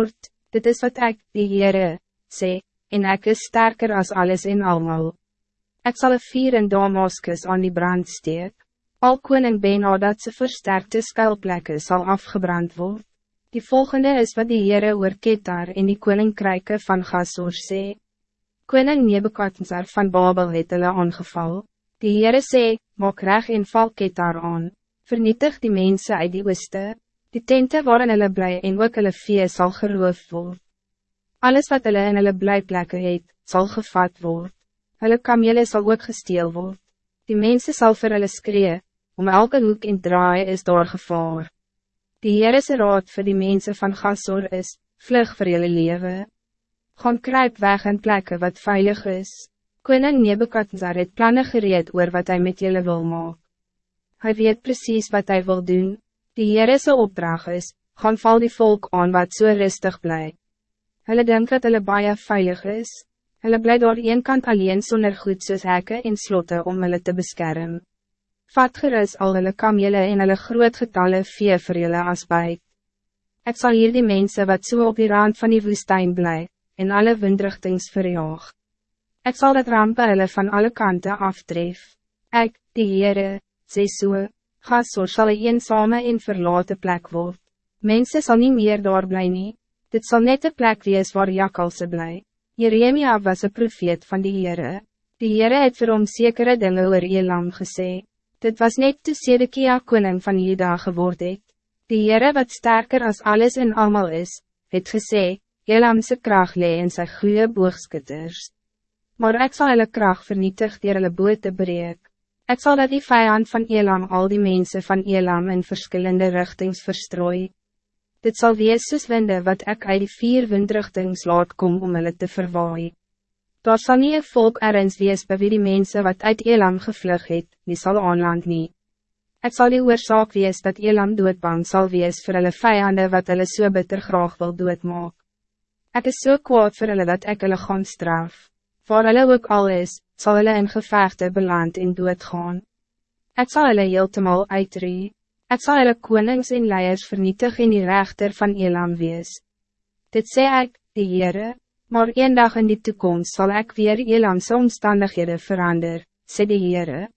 word, dit is wat ik, die Heere, sê, en ek is sterker als alles en almal. Ik zal een vier in Damascus aan die brand steek, al koning Bena dat ze versterkte skuilplekke zal afgebrand worden. Die volgende is wat die Heere oor Ketar en die koninkryke van Gasor sê. Koning Nebukadnezar van Babel het hulle aangeval. Die Heere sê, maak reg en val Ketar aan, vernietig die mensen uit die ooste, die tente waarin hulle bly en ook hulle vee sal geroof word. Alles wat hulle in hulle blijplekke het, sal gevat word. Hulle kamele sal ook gesteel word. Die mensen sal vir hulle skree, om elke hoek en draai is daar gevaar. Die Heerese raad voor die mensen van Gassor is, vlug voor jullie leven. Gaan kruip weg in plekken wat veilig is. Koning Nebukadnezar het plannen gereed oor wat hij met jullie wil maken. Hij weet precies wat hij wil doen. Die Heerese opdracht is, gaan val die volk aan wat so rustig blijft. Hulle denk dat hulle baie veilig is. Hulle bly door een kant alleen zonder goed soos hekke en slotte om hulle te beschermen. Vat gerus al hulle kamele en hulle groot getalle vee vir julle as buit. Ek sal hier die mense wat so op die rand van die woestijn bly, en alle windrichtings verjaag. Ek sal dat rampe hulle van alle kanten aftref. Ek, die Heere, sê so, gasor sal een eensame en verlaten plek word. Mensen zal niet meer daar bly nie. Dit zal net de plek wees waar jakalse bly. Jeremia was een profeet van die Heere. Die Heere het vir hom sekere dinge oor Elam gesê. Dit was net toe Sedekia koning van Juda geword het. Die Heere wat sterker als alles en allemaal is, het gesê, Elamse kracht lee in sy goeie boogskutters. Maar ik zal hulle kracht vernietig dier hulle boot te breek. Ek sal dat die vijand van Elam al die mensen van Elam in verschillende richtings verstrooi. Dit zal wees soos winde wat ik uit die vier windrichtings laat kom om hulle te verwaaien. Daar sal nie een volk ergens wees by wie die mense wat uit Elam gevlug het, nie sal aanland nie. Het zal die oorzaak wees dat Elam doodbang zal wees voor hulle vijanden wat hulle so bitter graag wil doodmaak. Ek is so kwaad voor hulle dat ek hulle gaan straf. Waar hulle ook al is, zal hulle in gevechte beland en doodgaan. Ek sal hulle heeltemal uitree. Ek sal hulle konings en leiers vernietig in die rechter van Elam wees. Dit sê ek, die Heere, Maar een dag in die toekomst zal ik weer Elamse omstandigheden veranderen, sê die Heere.